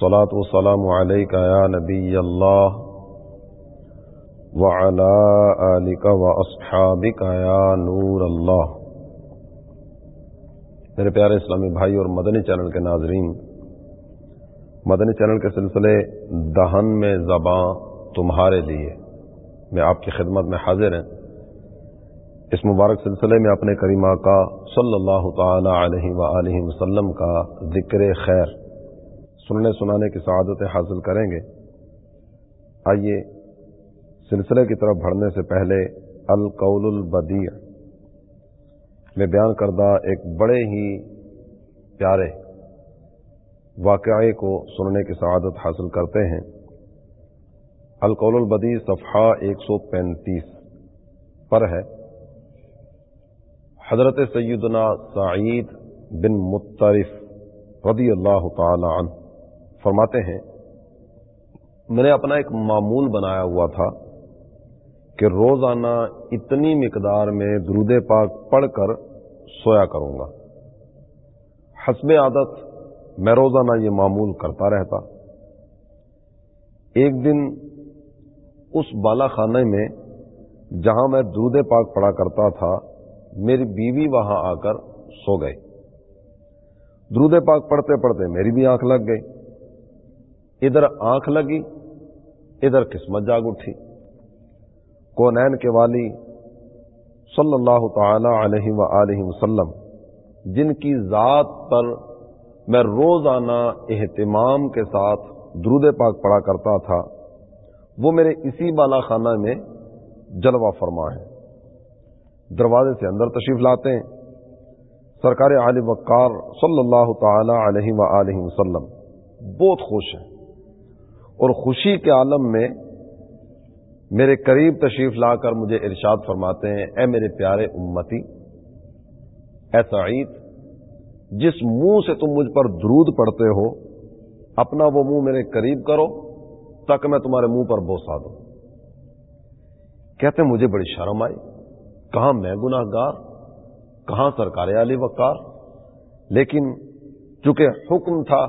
الصلاة والسلام عليك يا نبي الله وعلى آلك وأصحابك يا نور الله. میرے پیارے اسلامی بھائی اور مدنی چینل کے ناظرین، مدنی چینل کے سلسلے دہن میں زباں تمہارے لیے، میں آپ کی خدمت میں حاضر ہیں۔ اس مبارک سلسلے میں اپنے کریمہ کا صلی اللہ تعالی علیہ و وسلم کا ذکر خیر سننے سنانے کی سعادتیں حاصل کریں گے۔ آئیے سلسلے کی طرف بڑھنے سے پہلے القول البدیع میں بیان کردہ ایک بڑے ہی پیارے واقعے کو سننے کی سعادت حاصل کرتے ہیں۔ القول البدی صفحہ ایک سو پینتیس پر ہے۔ حضرت سیدنا سعید بن مترف رضی اللہ تعالی عنہ فرماتے ہیں، میں نے اپنا ایک معمول بنایا ہوا تھا کہ روزانہ اتنی مقدار میں درود پاک پڑھ کر سویا کروں گا۔ حسب عادت، میں روزانہ یہ معمول کرتا رہتا۔ ایک دن اس بالا خانے میں جہاں میں درود پاک پڑا کرتا تھا، میری بیوی وہاں آ کر سو گئی۔ درود پاک پڑھتے پڑھتے میری بھی آنکھ لگ گئی۔ ادھر آنکھ لگی، ادھر قسمت جاگ اٹھی۔ کونین کے والی صلی اللہ تعالی علیہ و وسلم، جن کی ذات پر میں روزانہ اہتمام کے ساتھ درود پاک پڑا کرتا تھا، وہ میرے اسی بالا خانہ میں جلوہ فرما ہے۔ دروازے سے اندر تشریف لاتے ہیں۔ سرکار عالم وقار صلی اللہ تعالی علیہ و وسلم، بہت خوش ہیں۔ اور خوشی کے عالم میں میرے قریب تشریف لا کر مجھے ارشاد فرماتے ہیں، اے میرے پیارے امتی، اے سعید، جس منہ سے تم مجھ پر درود پڑتے ہو، اپنا وہ منہ میرے قریب کرو تک میں تمہارے منہ پر بوسا دوں۔ کہتے مجھے بڑی شرم آئی۔ کہاں میں گناہ گار کہاں سرکار علی وقار؟ لیکن چونکہ حکم تھا،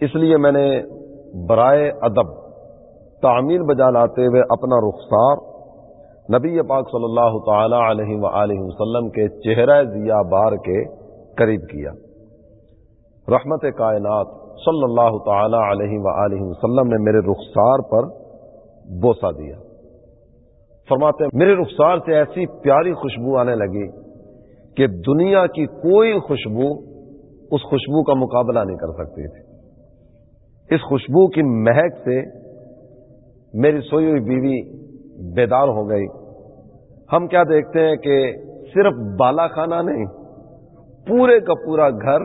اس لیے میں نے برائے ادب تعمیل بجا لاتے ہوئے اپنا رخسار نبی پاک صلی اللہ تعالی علیہ و وسلم کے چہرہ ضیا بار کے قریب کیا۔ رحمت کائنات صلی اللہ تعالی علیہ و وسلم نے میرے رخسار پر بوسا دیا۔ فرماتے ہیں، میرے رخسار سے ایسی پیاری خوشبو آنے لگی کہ دنیا کی کوئی خوشبو اس خوشبو کا مقابلہ نہیں کر سکتی تھی۔ اس خوشبو کی مہک سے میری سوئی ہوئی بیوی بیدار ہو گئی۔ ہم کیا دیکھتے ہیں کہ صرف بالا خانہ نہیں، پورے کا پورا گھر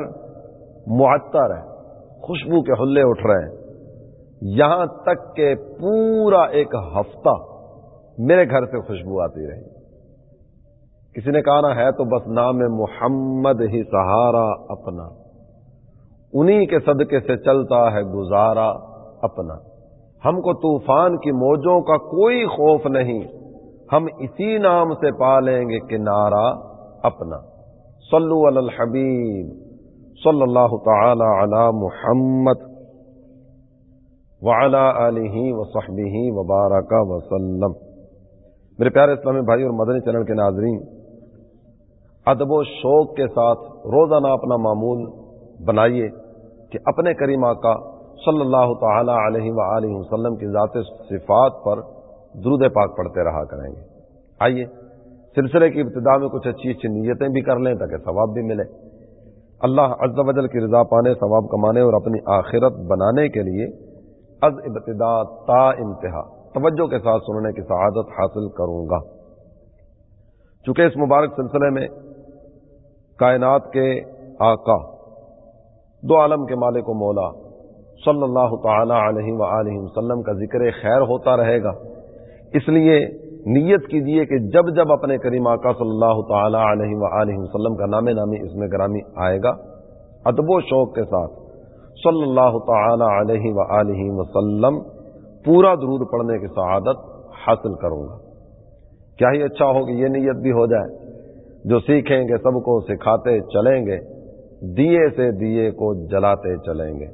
معطر ہے، خوشبو کے حلے اٹھ رہے ہیں۔ یہاں تک کہ پورا ایک ہفتہ میرے گھر سے خوشبو آتی رہی۔ کسی نے کہا نا، ہے تو بس نام محمد ہی سہارا اپنا۔ انہی کے صدقے سے چلتا ہے گزارا اپنا۔ ہم کو طوفان کی موجوں کا کوئی خوف نہیں۔ ہم اسی نام سے پالیں گے کنارا اپنا۔ صلو علی الحبیب۔ صلی اللہ تعالی علی محمد۔ وعلی آلہ وصحبہ وبارک وسلم۔ میرے پیارے اسلامی بھائی اور مدنی چینل کے ناظرین، ادب و شوق کے ساتھ روزانہ اپنا معمول بنائیے۔ کہ اپنے کریمہ کا صلی اللہ تعالی علیہ و وسلم کی ذات صفات پر درود پاک پڑھتے رہا کریں گے۔ آئیے، سلسلے کی ابتدا میں کچھ اچھی اچھی نیتیں بھی کر لیں تاکہ ثواب بھی ملے۔ اللہ عز و جل کی رضا پانے، ثواب کمانے اور اپنی آخرت بنانے کے لیے از ابتدا تا انتہا، توجہ کے ساتھ سننے کی سعادت حاصل کروں گا۔ چونکہ اس مبارک سلسلے میں کائنات کے آقا دو عالم کے مالک و مولا صلی اللہ تعالی علیہ و وسلم کا ذکر خیر ہوتا رہے گا۔ اس لیے نیت کیجیے کہ جب جب اپنے کریم آقا صلی اللہ تعالی علیہ و وسلم کا نام نامی اس میں گرامی آئے گا، ادب و شوق کے ساتھ صلی اللہ تعالی علیہ و وسلم پورا درود پڑھنے کی سعادت حاصل کروں گا۔ کیا ہی اچھا ہوگا یہ نیت بھی ہو جائے۔ جو سیکھیں گے، سب کو سکھاتے چلیں گے دیے سے دیے کو جلاتے چلیں گے۔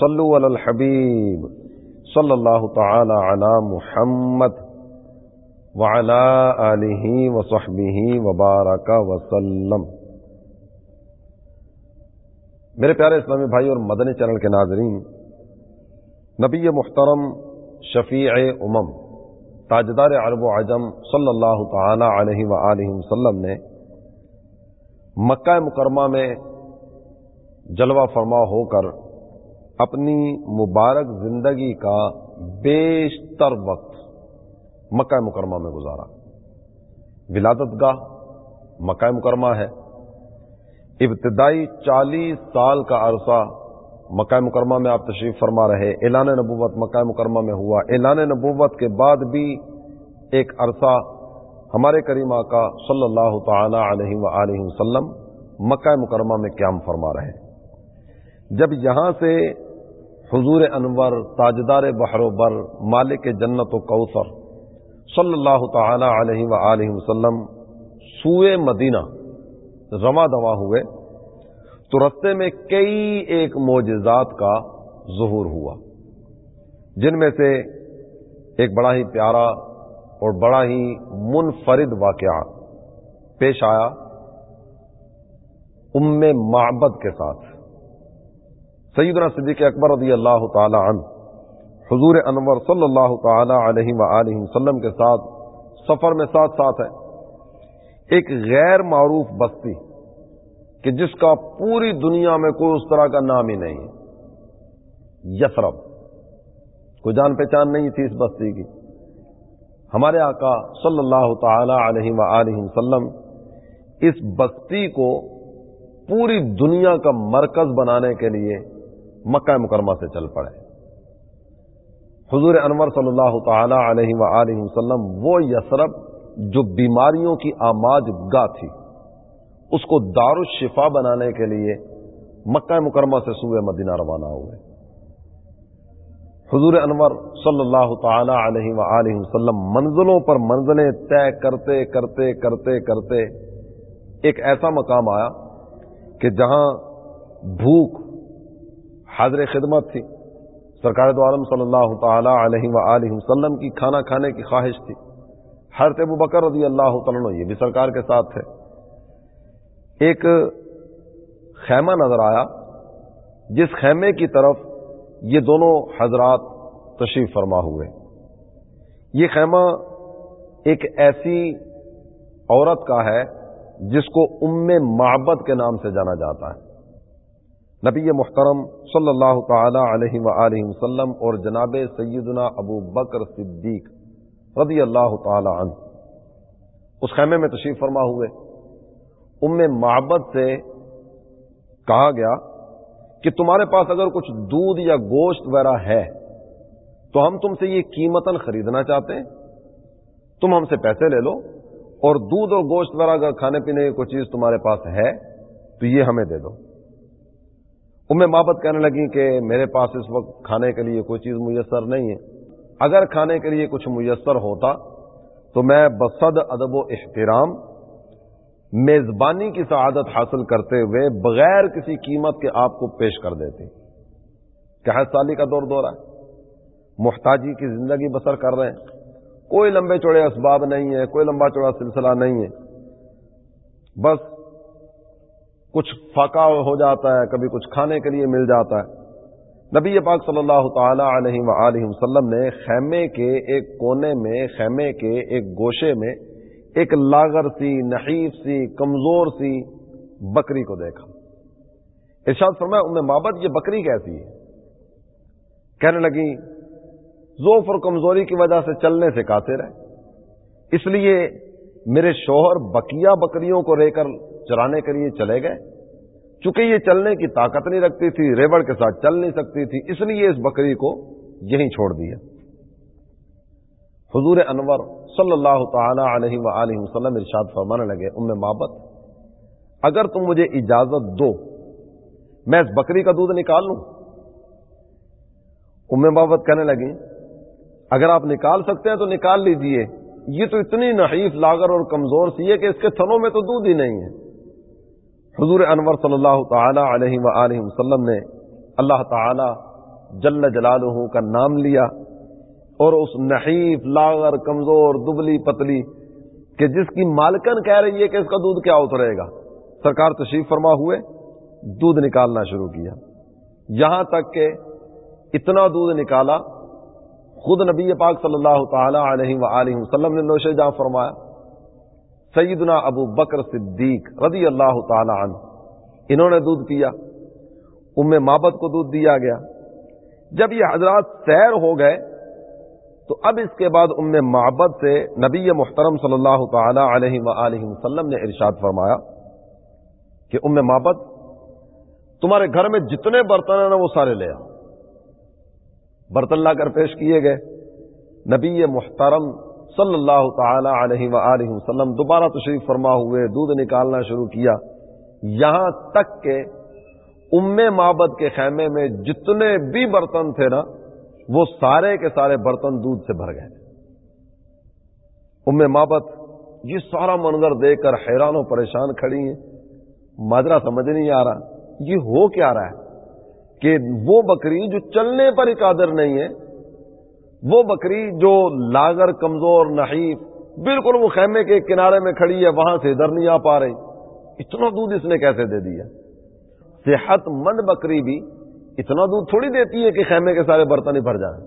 صلو علی الحبیب صلی اللہ تعالی علی محمد وعلی آلہ وصحبہ وبارک وسلم۔ میرے پیارے اسلامی بھائی اور مدنی چینل کے ناظرین، نبی محترم شفیع امم، تاجدار عرب و عجم صلی اللہ تعالی علیہ و وسلم نے مکہ مکرمہ میں جلوہ فرما ہو کر اپنی مبارک زندگی کا بیشتر وقت مکہ مکرمہ میں گزارا۔ ولادت گاہ مکہ مکرمہ ہے۔ ابتدائی چالیس سال کا عرصہ مکہ مکرمہ میں آپ تشریف فرما رہے۔ اعلان نبوت مکہ مکرمہ میں ہوا۔ اعلان نبوت کے بعد بھی ایک عرصہ ہمارے کریم آقا صلی اللہ تعالی علیہ و وسلم مکہ مکرمہ میں قیام فرما رہے۔ جب یہاں سے حضور انور، تاجدار بحر و بر، مالک جنت و کوثر صلی اللہ تعالی علیہ و وسلم سوئے مدینہ رواں دوا ہوئے، تو رستے میں کئی ایک معجزات کا ظہور ہوا، جن میں سے ایک بڑا ہی پیارا اور بڑا ہی منفرد واقعہ پیش آیا ام معبد کے ساتھ۔ سیدنا صدیق اکبر رضی اللہ تعالی عنہ، حضور انور صلی اللہ تعالی علیہ و وسلم کے ساتھ سفر میں ساتھ ساتھ ہے۔ ایک غیر معروف بستی کہ جس کا پوری دنیا میں کوئی اس طرح کا نام ہی نہیں ہے۔ یسرب۔ کوئی جان پہچان نہیں تھی اس بستی کی۔ ہمارے آقا صلی اللہ تعالی علیہ و وسلم اس بستی کو پوری دنیا کا مرکز بنانے کے لیے مکہ مکرمہ سے چل پڑے۔ حضور انور صلی اللہ تعالی علیہ و وسلم وہ یسرب جو بیماریوں کی آماج گاہ تھی، اس کو دار الشفا بنانے کے لیے مکہ مکرمہ سے سوئے مدینہ روانہ ہوئے۔ حضور انور صلی اللہ تعالی علیہ و وسلم منزلوں پر منزلیں طے کرتے کرتے کرتے کرتے ایک ایسا مقام آیا کہ جہاں بھوک حاضر خدمت تھی۔ سرکار دو عالم صلی اللہ تعالی علیہ و وسلم کی کھانا کھانے کی خواہش تھی۔ حضرت ابو بکر رضی اللہ تعالیٰ یہ بھی سرکار کے ساتھ تھے۔ ایک خیمہ نظر آیا، جس خیمے کی طرف یہ دونوں حضرات تشریف فرما ہوئے۔ یہ خیمہ ایک ایسی عورت کا ہے جس کو ام معبد کے نام سے جانا جاتا ہے۔ نبی محترم صلی اللہ تعالی علیہ و وسلم اور جناب سیدنا ابو بکر صدیق رضی اللہ تعالی عنہ۔ اس خیمے میں تشریف فرما ہوئے۔ ام محبت سے کہا گیا کہ تمہارے پاس اگر کچھ دودھ یا گوشت وغیرہ ہے تو ہم تم سے یہ قیمتن خریدنا چاہتے ہیں۔ تم ہم سے پیسے لے لو اور دودھ اور گوشت وغیرہ اگر کھانے پینے کی کوئی چیز تمہارے پاس ہے تو یہ ہمیں دے دو۔ ام محبت کہنے لگی کہ میرے پاس اس وقت کھانے کے لیے کوئی چیز میسر نہیں ہے۔ اگر کھانے کے لیے کچھ میسر ہوتا تو میں بصد ادب و احترام، میزبانی کی سعادت حاصل کرتے ہوئے بغیر کسی قیمت کے آپ کو پیش کر دیتے۔ کیا سالی کا دور دورہ؟ ہے محتاجی کی زندگی بسر کر رہے ہیں۔ کوئی لمبے چوڑے اسباب نہیں ہے، کوئی لمبا چوڑا سلسلہ نہیں ہے۔ بس کچھ فاقا ہو جاتا ہے، کبھی کچھ کھانے کے لیے مل جاتا ہے۔ نبی پاک صلی اللہ تعالی علیہ وآلہ وسلم نے خیمے کے ایک کونے میں، خیمے کے ایک گوشے میں ایک لاغر سی، نحیف سی، کمزور سی بکری کو دیکھا۔ ارشاد فرمایا ان میں یہ بکری کیسی ہے؟ کہنے لگی ذوف اور کمزوری کی وجہ سے چلنے سے کاتے رہے اس لیے میرے شوہر بکیا بکریوں کو لے کر چرانے کے لیے چلے گئے۔ چونکہ یہ چلنے کی طاقت نہیں رکھتی تھی ریبڑ کے ساتھ چل نہیں سکتی تھی، اس لیے اس بکری کو یہیں چھوڑ دیا۔ حضور انور صلی اللہ تعالی علیہ وآلہ وسلم ارشاد فرمانے لگے، ام محبت، اگر تم مجھے اجازت دو، میں اس بکری کا دودھ نکال لوں؟ ام محبت کہنے لگی اگر آپ نکال سکتے ہیں تو نکال لیجیے، یہ تو اتنی نحیف لاگر اور کمزور سی ہے کہ اس کے تھنوں میں تو دودھ ہی نہیں ہے۔ حضور انور صلی اللہ تعالی علیہ وآلہ وسلم نے اللہ تعالی جل جلالہ کا نام لیا اور اس نحیف، لاغر، کمزور، دبلی، پتلی کہ جس کی مالکن کہہ رہی ہے کہ اس کا دودھ کیا اترے گا؟ سرکار تشریف فرما ہوئے، دودھ نکالنا شروع کیا۔ یہاں تک کہ اتنا دودھ نکالا، خود نبی پاک صلی اللہ تعالی علیہ وآلہ وسلم نے نوشے جہاں فرمایا۔ سیدنا ابو بکر صدیق رضی اللہ تعالی عنہ۔ انہوں نے دودھ پیا۔ ام مابت کو دودھ دیا گیا۔ جب یہ حضرات سیر ہو گئے، تو اب اس کے بعد ام محبت سے نبی محترم صلی اللہ تعالی علیہ وآلہ وسلم نے ارشاد فرمایا کہ ام محبت تمہارے گھر میں جتنے برتن ہیں نا وہ سارے لے آؤ۔ برتن لا کر پیش کیے گئے۔ نبی محترم صلی اللہ تعالی علیہ وآلہ وسلم دوبارہ تشریف فرما ہوئے، دودھ نکالنا شروع کیا۔ یہاں تک کہ ام مابد کے خیمے میں جتنے بھی برتن تھے نا، وہ سارے کے سارے برتن دودھ سے بھر گئے۔ ام مابت یہ سارا منظر دیکھ کر حیران و پریشان کھڑی ہیں۔ ماجرا سمجھ نہیں آ رہا، یہ ہو کیا رہا ہے؟ کہ وہ بکری جو چلنے پر ہی قادر نہیں ہے وہ بکری جو لاگر کمزور، نحیف، بالکل وہ خیمے کے کنارے میں کھڑی ہے، وہاں سے ادھر نہیں آ پا رہی۔ اتنا دودھ اس نے کیسے دے دیا؟ صحت مند بکری بھی اتنا دودھ تھوڑی دیتی ہے کہ خیمے کے سارے برتن ہی بھر جائیں۔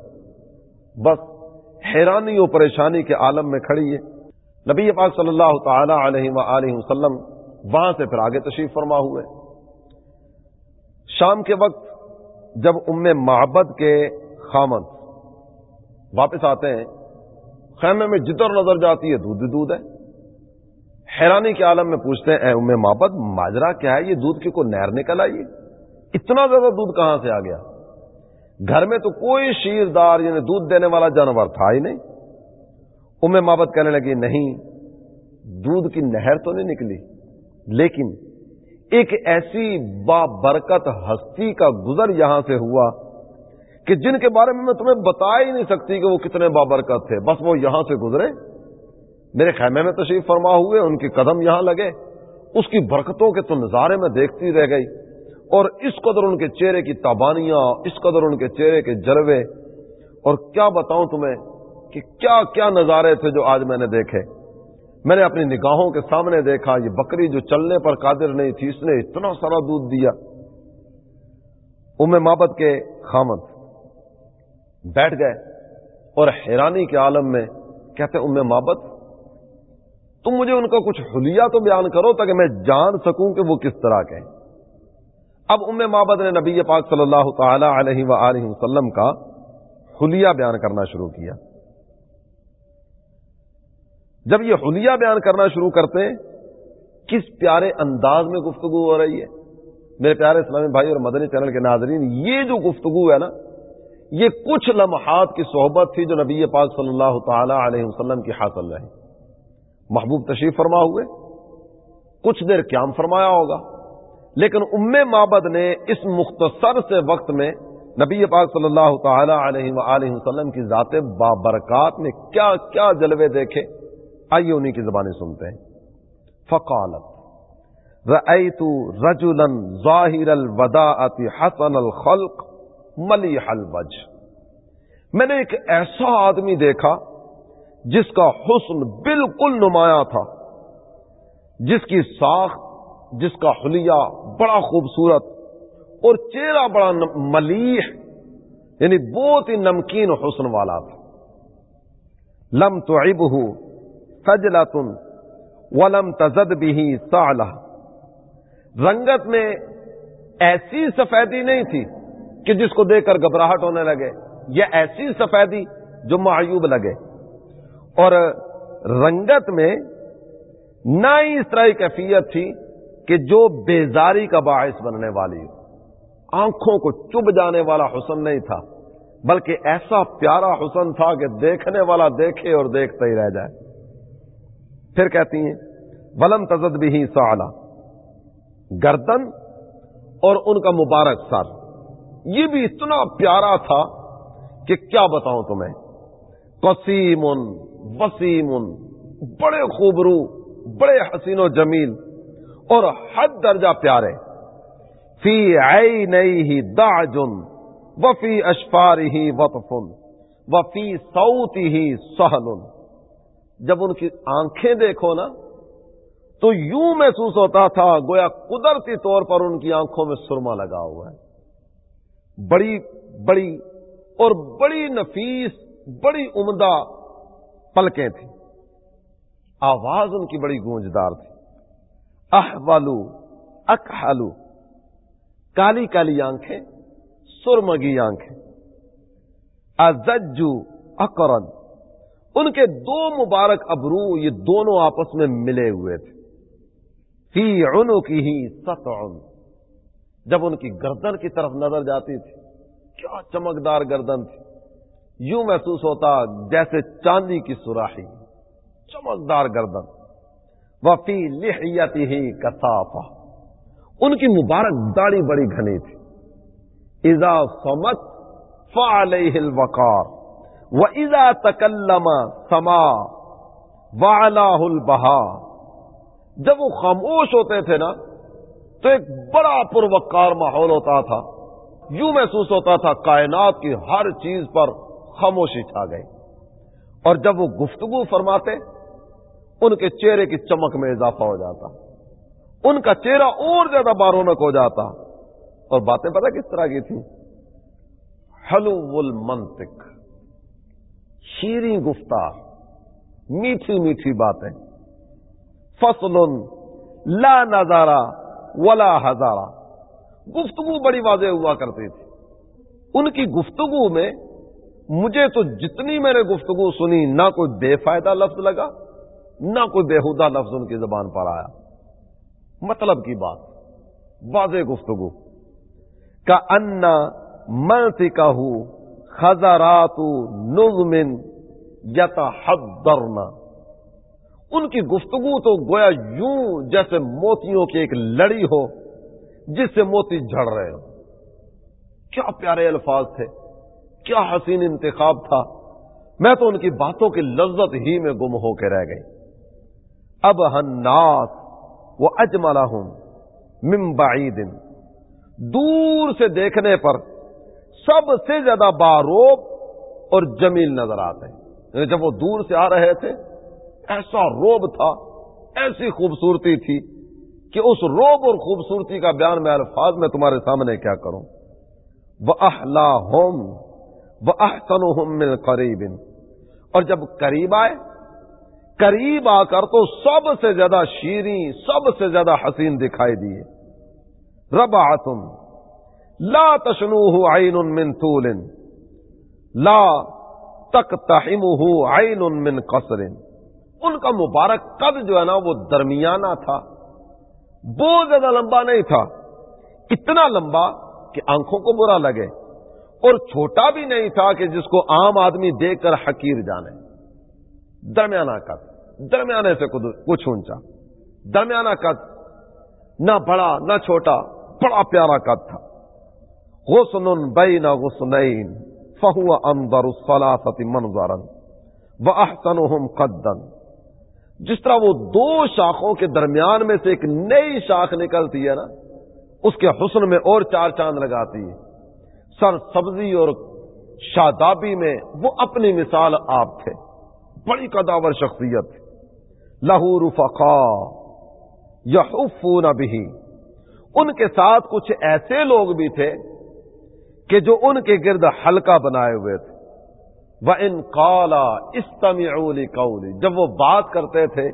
بس حیرانی و پریشانی کے عالم میں کھڑی ہے۔ نبی پاک صلی اللہ تعالی علیہ وآلہ وسلم وہاں سے پھر آگے تشریف فرما ہوئے۔ شام کے وقت جب ام محبت کے خامن واپس آتے ہیں، خیمے میں جدھر نظر جاتی ہے، دودھ دودھ ہے۔ حیرانی کے عالم میں پوچھتے ہیں، اے ام محبت ماجرا کیا ہے یہ دودھ کی کوئی نہر نکل آئی اتنا زیادہ دودھ کہاں سے آ گیا؟ گھر میں تو کوئی شیردار یعنی دودھ دینے والا جانور تھا ہی نہیں۔ ام محبت کہنے لگی نہیں، دودھ کی نہر تو نہیں نکلی، لیکن ایک ایسی بابرکت ہستی کا گزر یہاں سے ہوا۔ کہ جن کے بارے میں میں تمہیں بتا ہی نہیں سکتی کہ وہ کتنے بابرکت تھے، بس وہ یہاں سے گزرے۔ میرے خیمے میں تشریف فرما ہوئے، ان کے قدم یہاں لگے۔ اس کی برکتوں کے تو نظارے میں دیکھتی رہ گئی۔ اور اس قدر ان کے چہرے کی تابانیاں، اس قدر ان کے چہرے کے جلوے۔ اور کیا بتاؤں تمہیں کہ کیا کیا نظارے تھے جو آج میں نے دیکھے۔ میں نے اپنی نگاہوں کے سامنے دیکھا، یہ بکری جو چلنے پر قادر نہیں تھی، اس نے اتنا سارا دودھ دیا۔ ام محبت کے خامد۔ بیٹھ گئے اور حیرانی کے عالم میں کہتے ام محبت، تم مجھے ان کا کچھ حلیہ تو بیان کرو تاکہ میں جان سکوں کہ وہ کس طرح کے اب ام محبت نے نبی پاک صلی اللہ تعالی علیہ وآلہ وسلم کا حلیہ بیان کرنا شروع کیا۔ جب یہ حلیہ بیان کرنا شروع کرتے کس پیارے انداز میں گفتگو ہو رہی ہے۔ میرے پیارے اسلامی بھائی اور مدنی چینل کے ناظرین، یہ جو گفتگو ہے نا یہ کچھ لمحات کی صحبت تھی جو نبی پاک صلی اللہ تعالی علیہ وسلم کی حاصل رہی۔ محبوب تشریف فرما ہوئے، کچھ دیر قیام فرمایا ہوگا، لیکن ام مابد نے اس مختصر سے وقت میں نبی پاک صلی اللہ تعالی علیہ وآلہ وسلم کی ذات بابرکات میں کیا کیا جلوے دیکھے، آئیے انہیں کی زبانیں سنتے ہیں۔ فقالت، رأیت رجلا ظاہر الوداعت حسن الخلق ملی الوج میں نے ایک ایسا آدمی دیکھا جس کا حسن بالکل نمایاں تھا، جس کی ساخت، جس کا حلیہ بڑا خوبصورت اور چہرہ بڑا ملیح یعنی بہت ہی نمکین حسن والا تھا۔ لم تو اب ہوں سجلا تن ولم تزد بھی سالہ رنگت میں ایسی سفیدی نہیں تھی کہ جس کو دیکھ کر گھبراہٹ ہونے لگے یہ ایسی سفیدی جو معیوب لگے۔ اور رنگت میں نہ ہی اس طرح کیفیت تھی کہ جو بیزاری کا باعث بننے والی ہو۔ آنکھوں کو چب جانے والا حسن نہیں تھا، بلکہ ایسا پیارا حسن تھا کہ دیکھنے والا دیکھے اور دیکھتا ہی رہ جائے۔ پھر کہتی ہیں، ولم تزد بھی سالا گردن اور ان کا مبارک سر۔ یہ بھی اتنا پیارا تھا کہ کیا بتاؤں تمہیں؟ قسیم، وسیم، بڑے خوبرو، بڑے حسین و جمیل اور حد درجہ پیارے۔ فی آئی نئی ہی دا جن وفی اشفار ہی وطفن وفی سعودی ہی سہل۔ جب ان کی آنکھیں دیکھو نا، تو یوں محسوس ہوتا تھا گویا قدرتی طور پر ان کی آنکھوں میں سرما لگا ہوا ہے۔ بڑی بڑی اور بڑی نفیس، بڑی عمدہ پلکیں تھیں۔ آواز ان کی بڑی گونجدار تھی۔ احوالو، اکحلو، کالی کالی آنکھیں، سرمگی آنکھیں۔ ازجو اکرن ان کے دو مبارک ابرو یہ دونوں آپس میں ملے ہوئے تھے۔ فی عنو کی ہی ست جب ان کی گردن کی طرف نظر جاتی تھی، کیا چمکدار گردن تھی۔ یوں محسوس ہوتا جیسے چاندی کی سراہی چمکدار گردن۔ وفی لحیتی ہی کسافا ان کی مبارک داڑھی بڑی گھنی تھی۔ ایزا سمت فعلیہ الوقار و ایزا تکلم سما واہ البہا جب وہ خاموش ہوتے تھے نا تو ایک بڑا پروکار ماحول ہوتا تھا۔ یوں محسوس ہوتا تھا کائنات کی ہر چیز پر خاموشی چھا گئی۔ اور جب وہ گفتگو فرماتے، ان کے چہرے کی چمک میں اضافہ ہو جاتا۔ ان کا چہرہ اور زیادہ بارونک ہو جاتا۔ اور باتیں پتہ کس طرح کی تھیں؟ حلو المنطق۔ شیریں گفتار میٹھی میٹھی باتیں۔ فصل لا نظارہ۔ ولا ہزارہ گفتگو بڑی واضح ہوا کرتی تھی۔ ان کی گفتگو میں مجھے تو جتنی میں نے گفتگو سنی، نہ کوئی بے فائدہ لفظ لگا، نہ کوئی بےحدہ لفظ ان کی زبان پر آیا۔ مطلب کی بات، واضح گفتگو۔ کا انا منسی کا ہوں خزارات نظمن یتا حد ان کی گفتگو تو گویا یوں جیسے موتیوں کی ایک لڑی ہو، جس سے موتی جھڑ رہے ہو کیا پیارے الفاظ تھے، کیا حسین انتخاب تھا۔ میں تو ان کی باتوں کی لذت ہی میں گم ہو کے رہ گئی۔ اب ہناس وہ اجملا ہوں ممبائی دن دور سے دیکھنے پر سب سے زیادہ باروب اور جمیل نظر آتے ہیں۔ یعنی جب وہ دور سے آ رہے تھے ایسا روب تھا، ایسی خوبصورتی تھی کہ اس روب اور خوبصورتی کا بیان میں الفاظ میں تمہارے سامنے کیا کروں۔ وہ اہلا ہوم وہ احسن ہوم مل قریب اور جب قریب آئے، قریب آ کر تو سب سے زیادہ شیریں، سب سے زیادہ حسین دکھائی دیے۔ رب آتم لا تشنو عین من طول۔ لا تک تہم عین من قصر۔ ان کا مبارک قد جو ہے نا وہ درمیانہ تھا۔ بہت زیادہ لمبا نہیں تھا۔ اتنا لمبا کہ آنکھوں کو برا لگے۔ اور چھوٹا بھی نہیں تھا کہ جس کو عام آدمی دیکھ کر حقیر جانے۔ درمیانہ قد۔ درمیانے سے کچھ اونچا۔ درمیانہ قد۔ نہ بڑا، نہ چھوٹا۔ بڑا پیارا قد تھا۔ غسن بین غسنین فہو اندر الصلاة منظرا واحسنهم قدن جس طرح وہ دو شاخوں کے درمیان میں سے ایک نئی شاخ نکلتی ہے نا، اس کے حسن میں اور چار چاند لگاتی ہے۔ سر سبزی اور شادابی میں وہ اپنی مثال آپ تھے۔ بڑی قداور شخصیت۔ لہور فقا یا بھی ان کے ساتھ کچھ ایسے لوگ بھی تھے کہ جو ان کے گرد ہلکا بنائے ہوئے تھے۔ وہ ان کالا استمی کولی جب وہ بات کرتے تھے،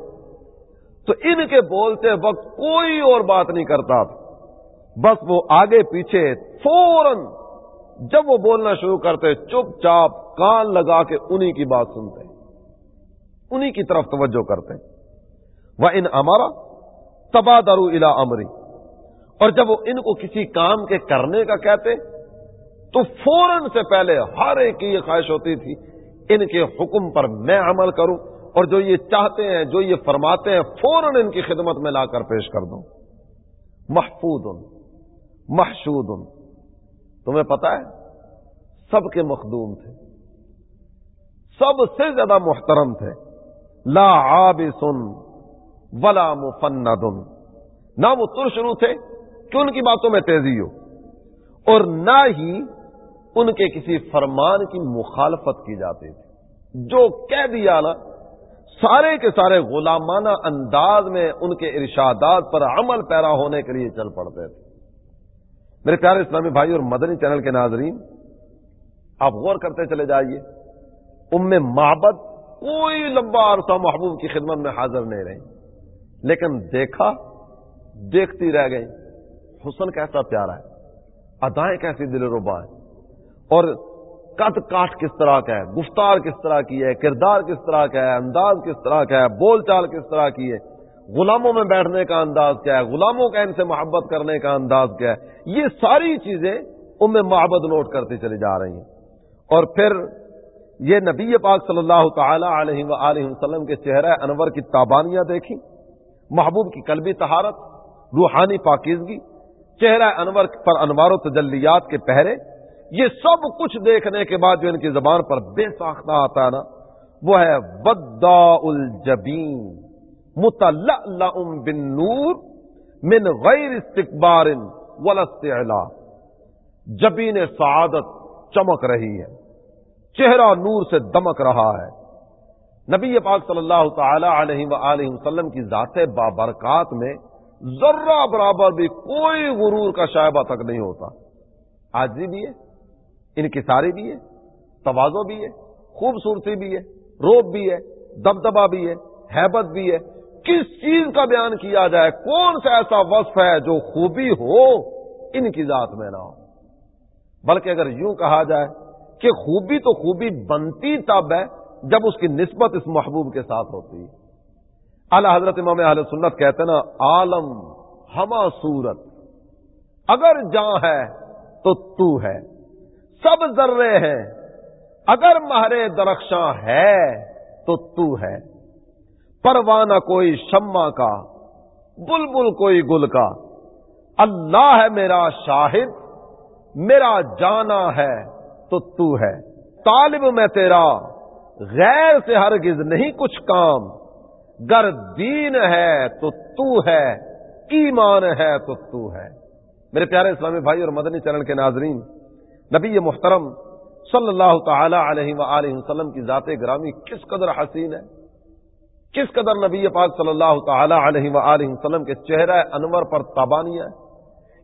تو ان کے بولتے وقت کوئی اور بات نہیں کرتا تھا۔ بس وہ آگے پیچھے فوراً جب وہ بولنا شروع کرتے، چپ چاپ کان لگا کے انہی کی بات سنتے، انہی کی طرف توجہ کرتے۔ وہ ان ہمارا تبادر الا امری اور جب وہ ان کو کسی کام کے کرنے کا کہتے تو فوراً سے پہلے ہر ایک کی یہ خواہش ہوتی تھی، ان کے حکم پر میں عمل کروں اور جو یہ چاہتے ہیں، جو یہ فرماتے ہیں، فوراً ان کی خدمت میں لا کر پیش کر دوں۔ محفوظ ان محشود۔ ان تمہیں پتا ہے؟ سب کے مخدوم تھے۔ سب سے زیادہ محترم تھے۔ لا عابسن ولا مفند۔ نہ وہ ترشرو تھے کہ ان کی باتوں میں تیزی ہو۔ اور نہ ہی ان کے کسی فرمان کی مخالفت کی جاتی تھی۔ جو کہہ دیا نا سارے کے سارے غلامانہ انداز میں ان کے ارشادات پر عمل پیرا ہونے کے لیے چل پڑتے تھے۔ میرے پیارے اسلامی بھائی اور مدنی چینل کے ناظرین، آپ غور کرتے چلے جائیے۔ ام محبت کوئی لمبا عرصہ محبوب کی خدمت میں حاضر نہیں رہی لیکن دیکھا، دیکھتی رہ گئی حسن کیسا پیارا ہے، ادائیں کیسی دل ربا ہے۔ اور قد کاٹ کس طرح کا ہے، گفتار کس طرح کی ہے، کردار کس طرح کا ہے، انداز کس طرح کا ہے، بول چال کس طرح کی ہے، غلاموں میں بیٹھنے کا انداز کیا ہے، غلاموں کا ان سے محبت کرنے کا انداز کیا ہے، یہ ساری چیزیں ان میں محبت نوٹ کرتی چلی جا رہی ہیں۔ اور پھر یہ نبی پاک صلی اللہ تعالی علیہ وآلہ وسلم کے چہرہ انور کی تابانیاں دیکھی محبوب کی قلبی تہارت روحانی پاکیزگی، چہرہ انور پر انوار و تجلیات کے پہرے یہ سب کچھ دیکھنے کے بعد جو ان کی زبان پر بے ساختہ آتا ہے نا، وہ ہے ودا الجبین متل بن نور من غیر استقبار ولستعلا جبین سعادت چمک رہی ہے، چہرہ نور سے دمک رہا ہے۔ نبی پاک صلی اللہ تعالی علیہ وآلہ وسلم کی ذات بابرکات میں ذرہ برابر بھی کوئی غرور کا شائبہ تک نہیں ہوتا۔ آجی بھی ہے۔ انکساری بھی ہے توازو بھی ہے خوبصورتی بھی ہے روب بھی ہے دبدبا بھی ہے حیبت بھی ہے کس چیز کا بیان کیا جائے؟ کون سا ایسا وصف ہے جو خوبی ہو؟ ان کی ذات میں نہ ہو۔ بلکہ اگر یوں کہا جائے کہ خوبی تو خوبی بنتی تب ہے جب اس کی نسبت اس محبوب کے ساتھ ہوتی ہے۔ اللہ حضرت امام اہل سنت کہتے نا، عالم ہما صورت، اگر جاں ہے تو تو ہے۔ سب ذرے ہیں۔ اگر مہرے درخشاں ہے تو تو ہے۔ پروانہ کوئی شمع کا، بلبل کوئی گل کا۔ اللہ ہے میرا شاہد، میرا جانا ہے تو تو ہے۔ طالب میں تیرا، غیر سے ہرگز نہیں کچھ کام۔ گر دین ہے تو تو ہے، ایمان ہے تو تو ہے۔ میرے پیارے اسلامی بھائی اور مدنی چرن کے ناظرین نبی محترم صلی اللہ تعالی علیہ وآلہ وسلم کی ذات گرامی کس قدر حسین ہے؟ کس قدر نبی پاک صلی اللہ تعالی علیہ وآلہ وسلم کے چہرہ انور پر تابانی ہے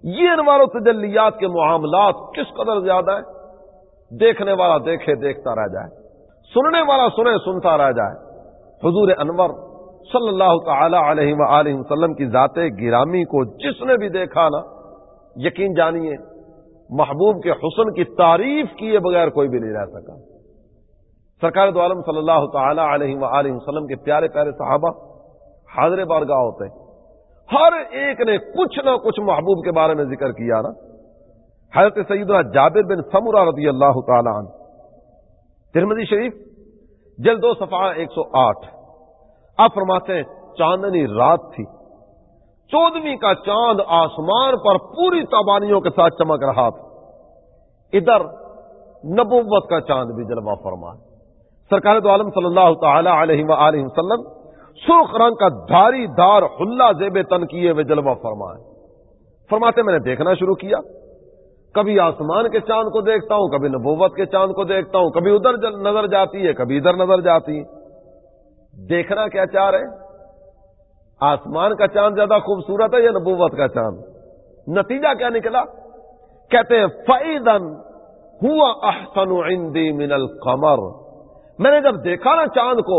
یہ انوار و تجلیات کے معاملات کس قدر زیادہ ہے دیکھنے والا دیکھے دیکھتا رہ جائے، سننے والا سنے سنتا رہ جائے۔ حضور انور صلی اللہ تعالی علیہ وآلہ وسلم کی ذات گرامی کو جس نے بھی دیکھا نا، یقین جانیے محبوب کے حسن کی تعریف کیے بغیر کوئی بھی نہیں رہ سکا۔ سرکار دو عالم صلی اللہ تعالی علیہ وآلہ وسلم کے پیارے پیارے صحابہ حاضر بارگاہ ہوتے ہر ایک نے کچھ نہ کچھ محبوب کے بارے میں ذکر کیا نا۔ حضرت سیدنا جابر بن سمرہ رضی اللہ تعالی عنہ۔ ترمدی شریف، جلد دو صفحہ ایک سو آٹھ۔ آپ فرماتے ہیں، چاندنی رات تھی۔ چودویں کا چاند آسمان پر پوری تابانیوں کے ساتھ چمک رہا تھا۔ ادھر نبوت کا چاند بھی جلوہ فرما۔ سرکار دو عالم صلی اللہ تعالی علیہ وآلہ وسلم سرخ رنگ کا دھاری دار حلہ زیب تن کیے ہوئے جلوہ فرمائے فرماتے میں نے دیکھنا شروع کیا۔ کبھی آسمان کے چاند کو دیکھتا ہوں، کبھی نبوت کے چاند کو دیکھتا ہوں، کبھی ادھر نظر جاتی ہے، کبھی ادھر نظر جاتی۔ ہے دیکھنا کیا چاہ رہے آسمان کا چاند زیادہ خوبصورت ہے یا نبوت کا چاند؟ نتیجہ کیا نکلا؟ کہتے ہیں فعیدن ہوا احسن عندی من القمر۔ میں نے جب دیکھا نا چاند کو،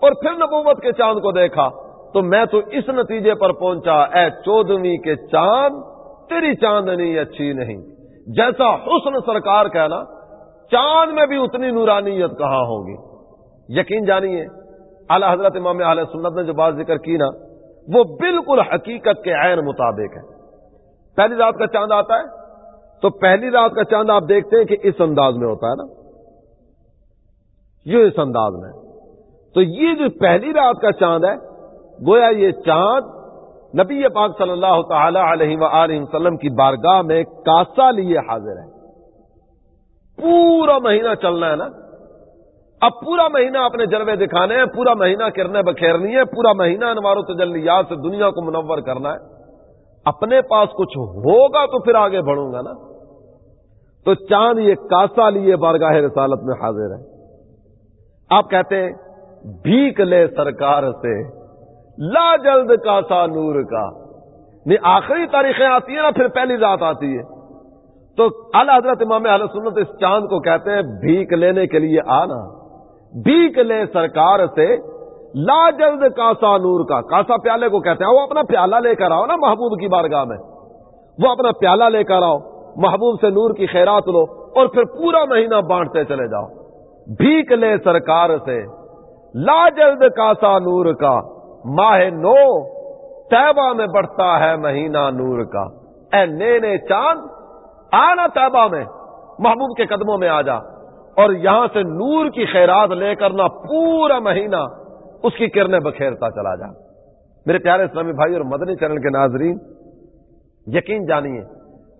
اور پھر نبوت کے چاند کو دیکھا، تو میں تو اس نتیجے پر پہنچا، اے چودویں کے چاند، تیری چاندنی اچھی نہیں۔ جیسا حسن سرکار کہنا چاند میں بھی اتنی نورانیت کہاں ہوگی یقین جانیے، اعلی حضرت امام علیہ سنت نے جو بات ذکر کی نا وہ بالکل حقیقت کے عین مطابق ہے پہلی رات کا چاند آتا ہے تو پہلی رات کا چاند آپ دیکھتے ہیں کہ اس انداز میں ہوتا ہے نا۔ یہ اس انداز میں۔ تو یہ جو پہلی رات کا چاند ہے، گویا یہ چاند نبی پاک صلی اللہ تعالی علیہ وآلہ وسلم کی بارگاہ میں کاسا لیے حاضر ہے۔ پورا مہینہ چلنا ہے نا۔ اب پورا مہینہ اپنے جلوے دکھانے ہیں، پورا مہینہ کرنے بکھیرنی ہے، پورا مہینہ انوار و تجلیات سے دنیا کو منور کرنا ہے۔ اپنے پاس کچھ ہوگا تو پھر آگے بڑھوں گا نا۔ تو چاند یہ کاسا لیے بارگاہ رسالت میں حاضر ہے۔ آپ کہتے ہیں، بھیک لے سرکار سے، لا جلد کاسا نور کا۔ نہیں، آخری تاریخیں آتی ہیں نا، پھر پہلی رات آتی ہے۔ تو اعلی حضرت امام علیہ سنت اس چاند کو کہتے ہیں، بھیک لینے کے لیے آنا۔ بھیک لے سرکار سے لا جلد کاسا نور کا۔ کاسا پیالے کو کہتے ہیں، وہ اپنا پیالہ لے کر آؤ نا، محبوب کی بارگاہ میں۔ وہ اپنا پیالہ لے کر آؤ، محبوب سے نور کی خیرات لو اور پھر پورا مہینہ بانٹتے چلے جاؤ۔ بھیک لے سرکار سے لا جلد کاسا نور کا۔ ماہ نو، تیبہ میں بڑھتا ہے مہینہ نور کا۔ اے نینے چاند آنا تیبہ میں، محبوب کے قدموں میں آ جا۔ اور یہاں سے نور کی خیرات لے کر نہ پورا مہینہ اس کی کرنے بکھیرتا چلا جا۔ میرے پیارے اسلامی بھائی اور مدنی چرن کے ناظرین، یقین جانیے،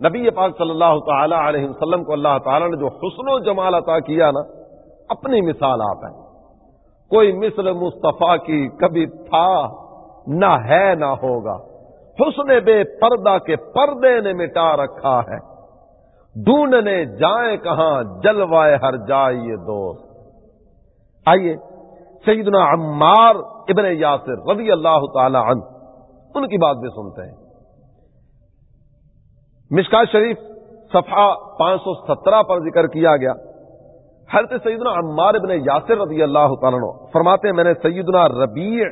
نبی پاک صلی اللہ تعالی علیہ وسلم کو اللہ تعالی نے جو حسن و جمال عطا کیا نا، اپنی مثال آپ ہے کوئی مثل مصطفیٰ کی کبھی تھا، نہ ہے، نہ ہوگا۔ حسن بے پردہ کے پردے نے مٹا رکھا ہے۔ ڈھونڈنے جائیں کہاں؟ جلوائے ہر جائیے دوست۔ آئیے، سیدنا عمار ابن یاسر رضی اللہ تعالی عنہ، ان کی بات بھی سنتے ہیں۔ مشکا شریف صفحہ پانچ سو سترہ پر ذکر کیا گیا۔ حضرت سیدنا عمار ابن یاسر رضی اللہ تعالیٰ فرماتے ہیں، میں نے سیدنا ربیع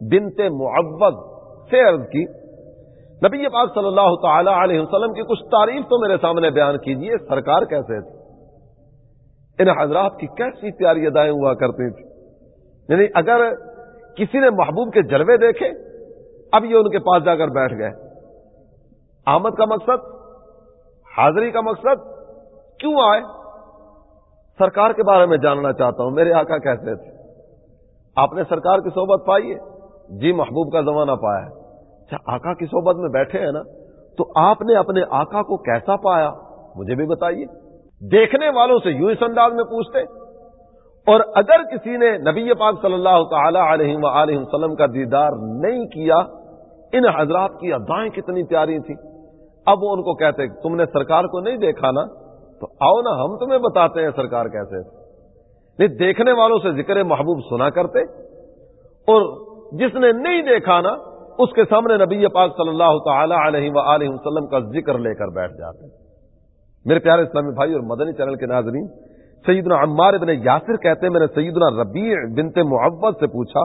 بنت معوض سے عرض کی نبی پاک صلی اللہ تعالی علیہ وسلم کی کچھ تعریف تو میرے سامنے بیان کیجیے سرکار کیسے تھے؟ ان حضرات کی کیسی پیاری ادائیں ہوا کرتی تھی یعنی اگر کسی نے محبوب کے جلوے دیکھے، اب یہ ان کے پاس جا کر بیٹھ گئے۔ آمد کا مقصد؟ حاضری کا مقصد؟ کیوں آئے؟ سرکار کے بارے میں جاننا چاہتا ہوں، میرے آقا کیسے تھے؟ آپ نے سرکار کی صحبت پائی ہے؟ جی محبوب کا زمانہ پایا ہے۔ اچھا آقا کی صحبت میں بیٹھے ہیں نا، تو آپ نے اپنے آقا کو کیسا پایا؟ مجھے بھی بتائیے۔ دیکھنے والوں سے یوں اس انداز میں پوچھتے، اور اگر کسی نے نبی پاک صلی اللہ تعالی علیہ وآلہ وسلم کا دیدار نہیں کیا، ان حضرات کی ادائیں کتنی پیاری تھیں۔ اب وہ ان کو کہتے، تم نے سرکار کو نہیں دیکھا نا؟ تو آؤ نا، ہم تمہیں بتاتے ہیں سرکار کیسے نہیں، دیکھنے والوں سے ذکر محبوب سنا کرتے، اور جس نے نہیں دیکھا نا اس کے سامنے نبی پاک صلی اللہ تعالی علیہ وآلہ وسلم کا ذکر لے کر بیٹھ جاتے ہیں۔ میرے پیارے اسلامی بھائی اور مدنی چینل کے ناظرین، سیدنا عمار ابن یاسر کہتے ہیں، میں نے سیدنا ربیع بنت محبت سے پوچھا،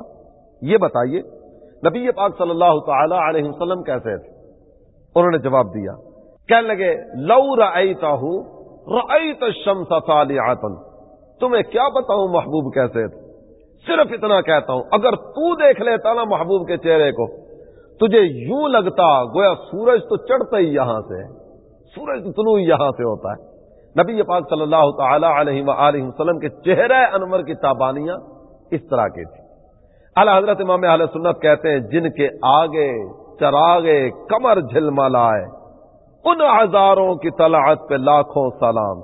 یہ بتائیے، نبی پاک صلی اللہ تعالی علیہ وسلم کیسے تھے؟ انہوں نے جواب دیا، کہنے لگے، لو رأیتا ہوں رأیت الشمس صالحاتا تمہیں کیا بتاؤں محبوب کیسے تھے؟ صرف اتنا کہتا ہوں، اگر تو دیکھ لیتا نا محبوب کے چہرے کو۔ تجھے یوں لگتا گویا سورج تو چڑھتا ہی یہاں سے سورج تو طلوع یہاں سے ہوتا ہے۔ نبی پاک صلی اللہ تعالی علیہ وآلہ وسلم کے چہرہ انور کی تابانیاں اس طرح کی تھی اللہ حضرت امام علیہ سنت کہتے ہیں، جن کے آگے چراغے کمر جھل ملائے، ان ہزاروں کی طلعت پہ لاکھوں سلام،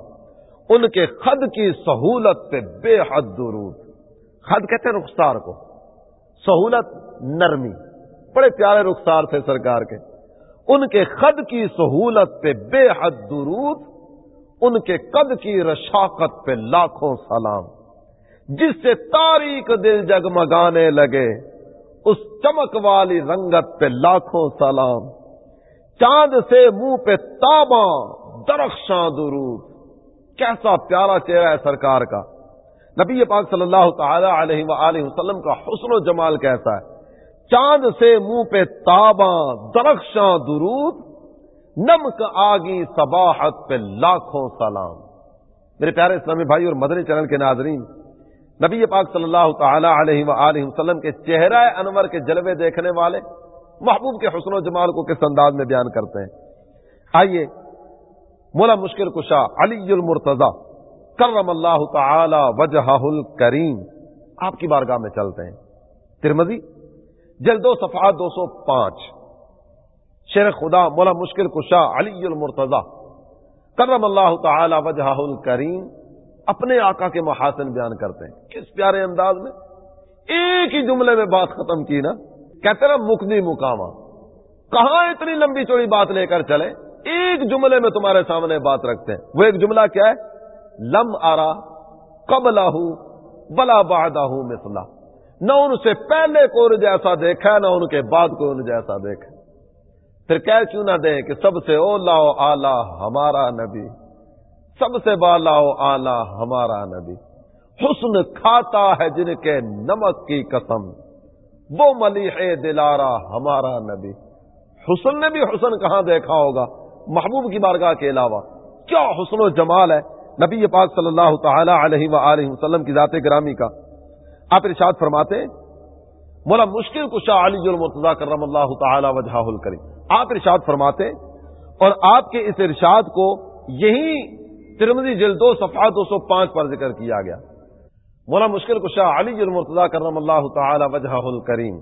ان کے خد کی سہولت پہ بے حد درود۔ خد کہتے ہیں رخسار کو۔ سہولت نرمی۔ بڑے پیارے رخسار تھے سرکار کے۔ ان کے قد کی سہولت پہ بے حد درود، ان کے قد کی رشاقت پہ لاکھوں سلام۔ جس سے تاریخ دل جگمگانے لگے، اس چمک والی رنگت پہ لاکھوں سلام۔ چاند سے منہ پہ تابا درخشاں درود۔ کیسا پیارا چہرہ ہے سرکار کا۔ نبی پاک صلی اللہ تعالی علیہ وآلہ وسلم کا حسن و جمال کیسا ہے۔ چاند سے منہ پہ تاباں، درخشاں درود، نمک آگی سباحت پہ لاکھوں سلام۔ میرے پیارے اسلامی بھائی اور مدنی چینل کے ناظرین، نبی پاک صلی اللہ تعالی علیہ وآلہ وسلم کے چہرہ انور کے جلوے دیکھنے والے محبوب کے حسن و جمال کو کس انداز میں بیان کرتے ہیں؟ آئیے، مولا مشکل کشا علی المرتضی کرم اللہ تعالی وجہ الکریم آپ کی بارگاہ میں چلتے ہیں۔ ترمزی جلد و صفحات دو سو پانچ۔ شیر خدا مولا مشکل کشا علی المرتضی۔ کرم اللہ تعالی وجہ الکریم۔ اپنے آقا کے محاسن بیان کرتے ہیں۔ کس پیارے انداز میں؟ ایک ہی جملے میں بات ختم کی نا۔ کہتے نا مکدی مکاما کہاں اتنی لمبی چوڑی بات لے کر چلے؟ ایک جملے میں تمہارے سامنے بات رکھتے ہیں۔ وہ ایک جملہ کیا ہے؟ لم آرا کب لاہو بلا بادہ مسلا نہ ان سے پہلے کو ان جیسا دیکھا نہ ان کے بعد کو ان جیسا دیکھا پھر کہہ کیوں نہ دیں کہ سب سے اولا آلہ ہمارا نبی، سب سے بالا آلہ ہمارا نبی۔ حسن کھاتا ہے جن کے نمک کی قسم، وہ ملیح دلارا ہمارا نبی۔ حسن نے بھی حسن کہاں دیکھا ہوگا؟ محبوب کی بارگاہ کے علاوہ۔ کیا حسن و جمال ہے؟ نبی پاک صلی اللہ تعالی علیہ و وسلم کی ذات گرامی کا۔ آپ ارشاد فرماتے مولا مشکل کشا علی المرتضی کرم اللہ تعالی وجہ الکریم۔ آپ ارشاد فرماتے اور آپ کے اس ارشاد کو یہی ترمزی جلد دو صفحہ دو سو پانچ پر ذکر کیا گیا۔ مولا مشکل کشا علی المرتضی کرم اللہ تعالی وجہ الکریم۔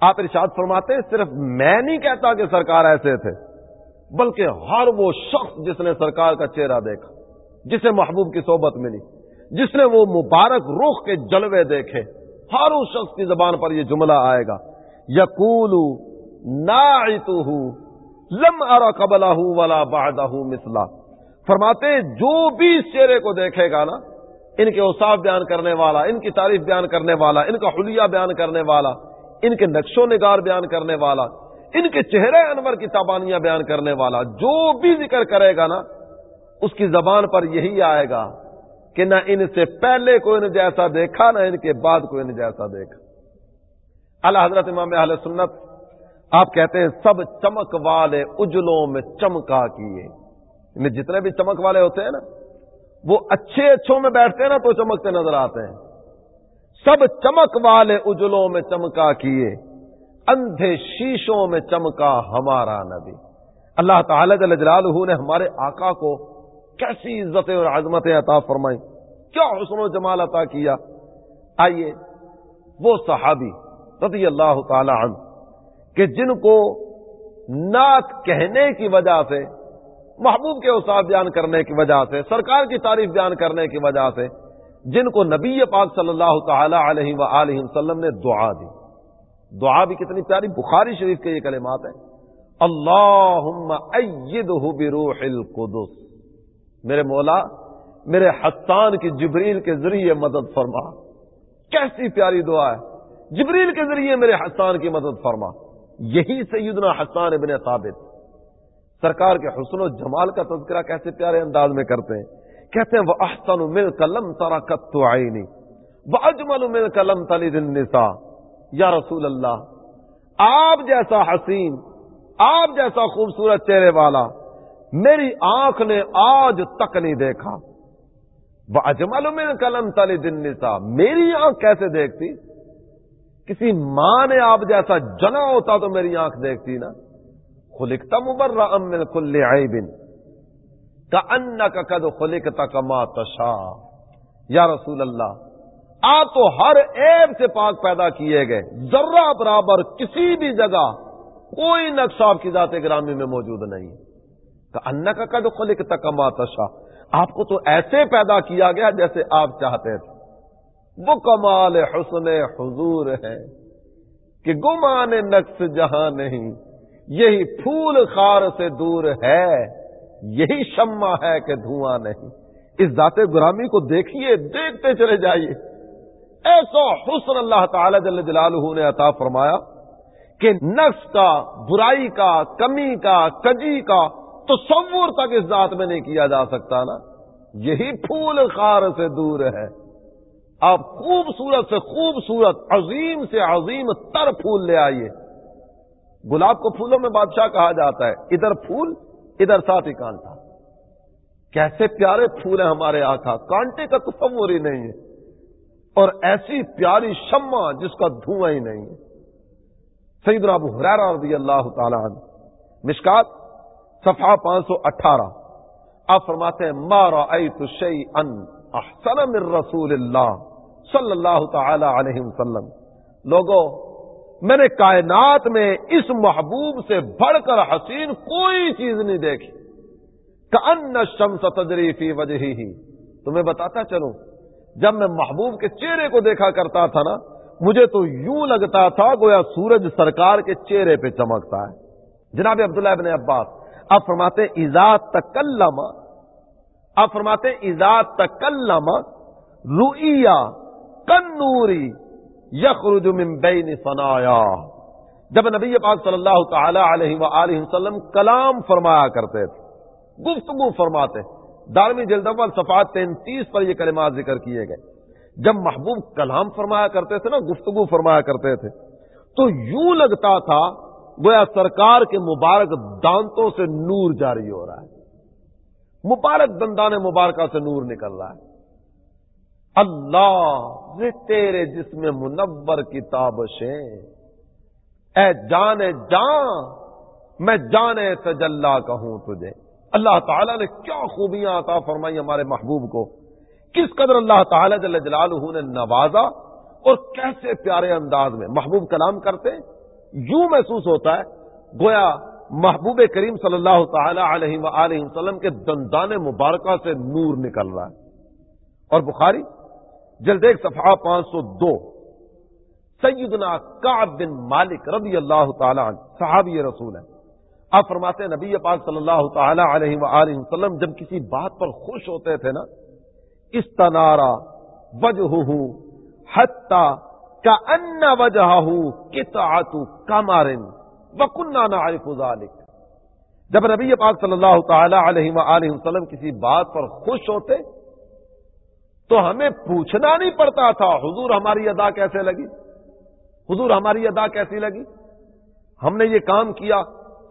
آپ ارشاد فرماتے ہیں؟ صرف میں نہیں کہتا کہ سرکار ایسے تھے، بلکہ ہر وہ شخص جس نے سرکار کا چہرہ دیکھا، جسے محبوب کی صحبت ملی۔ جس نے وہ مبارک رخ کے جلوے دیکھے ہر اس شخص کی زبان پر یہ جملہ آئے گا یقول نا لم ارا قبلہ ولا بادہ مسلا فرماتے، جو بھی اس چہرے کو دیکھے گا نا، ان کے اوساف بیان کرنے والا، ان کی تعریف بیان کرنے والا، ان کا حلیہ بیان کرنے والا، ان کے نقش و نگار بیان کرنے والا، ان کے چہرے انور کی تابانیاں بیان کرنے والا، جو بھی ذکر کرے گا نا، اس کی زبان پر یہی آئے گا کہ نہ ان سے پہلے کو ان جیسا دیکھا، نہ ان کے بعد کو ان جیسا دیکھا۔ اللہ حضرت امام اہل سنت آپ کہتے ہیں سب چمک والے اجلوں میں چمکا کیے۔ جتنے بھی چمک والے ہوتے ہیں نا، وہ اچھے اچھوں میں بیٹھتے ہیں نا تو چمکتے نظر آتے ہیں۔ سب چمک والے اجلوں میں چمکا کیے، اندھے شیشوں میں چمکا ہمارا نبی۔ اللہ تعالی جلالہ نے ہمارے آقا کو کیسی عزتیں اور عظمتیں عطا فرمائی کیا حسن و جمال عطا کیا؟ آئیے، وہ صحابی رضی اللہ تعالی عنہ، کہ جن کو نعت کہنے کی وجہ سے، محبوب کے اوساف بیان کرنے کی وجہ سے، سرکار کی تعریف بیان کرنے کی وجہ سے، جن کو نبی پاک صلی اللہ تعالی علیہ و وسلم نے دعا دی۔ دعا بھی کتنی پیاری، بخاری شریف کے یہ کلمات ہیں۔ اللہ بروح القدس۔ میرے مولا، میرے حسان کی جبریل کے ذریعے مدد فرما۔ کیسی پیاری دعا ہے۔ جبریل کے ذریعے میرے حسان کی مدد فرما۔ یہی سیدنا حسان ابن ثابت۔ سرکار کے حسن و جمال کا تذکرہ کیسے پیارے انداز میں کرتے ہیں۔ کہتے ہیں وہ احسن مل کلم تارا کت آئینی وہ اجمل مل کلم تلی دن نسا یا رسول اللہ، آپ جیسا حسین، آپ جیسا خوبصورت چہرے والا میری آنکھ نے آج تک نہیں دیکھا۔ وہ اجمل مل کلم تلی دن نسا میری آنکھ کیسے دیکھتی؟ کسی ماں نے آپ جیسا جنا ہوتا تو میری آنکھ دیکھتی نا۔ خلکتا مبرا امن کل عیبن کا ان کا قد خلکتا کما تشا یا رسول اللہ، آپ تو ہر عیب سے پاک پیدا کیے گئے۔ ذرہ برابر کسی بھی جگہ کوئی نقص آپ کی ذات گرامی میں موجود نہیں۔ کا ان کا قد خلکتا کما آپ کو تو ایسے پیدا کیا گیا جیسے آپ چاہتے تھے۔ وہ کمال حسن حضور ہے کہ گمان نقص جہاں نہیں۔ یہی پھول خار سے دور ہے، یہی شمع ہے کہ دھواں نہیں۔ اس ذات گرامی کو دیکھیے، دیکھتے چلے جائیے۔ ایسا حسن اللہ تعالی جل جلالہ نے عطا فرمایا کہ نفس کا، برائی کا، کمی کا کجی کا تصور تک اس ذات میں نہیں کیا جا سکتا نا۔ یہی پھول خار سے دور ہے۔ آپ خوبصورت سے خوبصورت، عظیم سے عظیم تر پھول لے آئیے۔ گلاب کو پھولوں میں بادشاہ کہا جاتا ہے۔ ادھر پھول، ادھر ساتھ ہی کانٹا۔ کیسے پیارے پھول ہیں ہمارے آقا۔ کانٹے کا تصور ہی نہیں ہے۔ اور ایسی پیاری شمع جس کا دھواں ہی نہیں ہے۔ سعید ابو حرارہ رضی اللہ تعالی عنہ، مشکات صفحہ پانچ سو اٹھارہ۔ آپ فرماتے ہیں مارا ان احسن من رسول اللہ صلی اللہ تعالی علیہ وسلم. لوگوں میں نے کائنات میں اس محبوب سے بڑھ کر حسین کوئی چیز نہیں دیکھی۔ کہ ان شمس تجری فی وجہ ہی تمہیں بتاتا چلوں، جب میں محبوب کے چہرے کو دیکھا کرتا تھا نا، مجھے تو یوں لگتا تھا گویا سورج سرکار کے چہرے پہ چمکتا ہے۔ جناب عبداللہ ابن عباس آپ فرماتے ایزا تکلم. آپ فرماتے ایزا تکلم رویا کنوری یخرج من بین سنایا جب نبی پاک صلی اللہ تعالی علیہ وآلہ وسلم کلام فرمایا کرتے تھے، گفتگو فرماتے دارمی جلد اول صفات تینتیس پر یہ کلمات ذکر کیے گئے۔ جب محبوب کلام فرمایا کرتے تھے نا، گفتگو فرمایا کرتے تھے، تو یوں لگتا تھا گویا سرکار کے مبارک دانتوں سے نور جاری ہو رہا ہے۔ مبارک دندان مبارکہ سے نور نکل رہا ہے۔ اللہ تیرے جسم منور کتاب اے جانے جان، میں جانے تجلا کہوں تجھے۔ اللہ تعالیٰ نے کیا خوبیاں عطا فرمائی ہمارے محبوب کو۔ کس قدر اللہ تعالیٰ جل جلالہ نے نوازا اور کیسے پیارے انداز میں محبوب کلام کرتے یوں محسوس ہوتا ہے، گویا محبوب کریم صلی اللہ تعالی علیہ وآلہ وسلم کے دندان مبارکہ سے نور نکل رہا ہے۔ اور بخاری، جلد ایک صفحہ پانچ سو دو، سیدنا کعب بن مالک رضی اللہ تعالی عنہ، صحابی رسول ہے آپ فرماتے ہیں، نبی پاک صلی اللہ تعالی علیہ وآلہ وسلم جب کسی بات پر خوش ہوتے تھے نا، استنارا وجہ حتی کا ان وجہ کتعت کمارن وکنہ نعرف ذالک جب نبی پاک صلی اللہ تعالی علیہ وآلہ وسلم کسی بات پر خوش ہوتے تو ہمیں پوچھنا نہیں پڑتا تھا، حضور ہماری ادا کیسے لگی؟ حضور ہماری ادا کیسی لگی؟ ہم نے یہ کام کیا،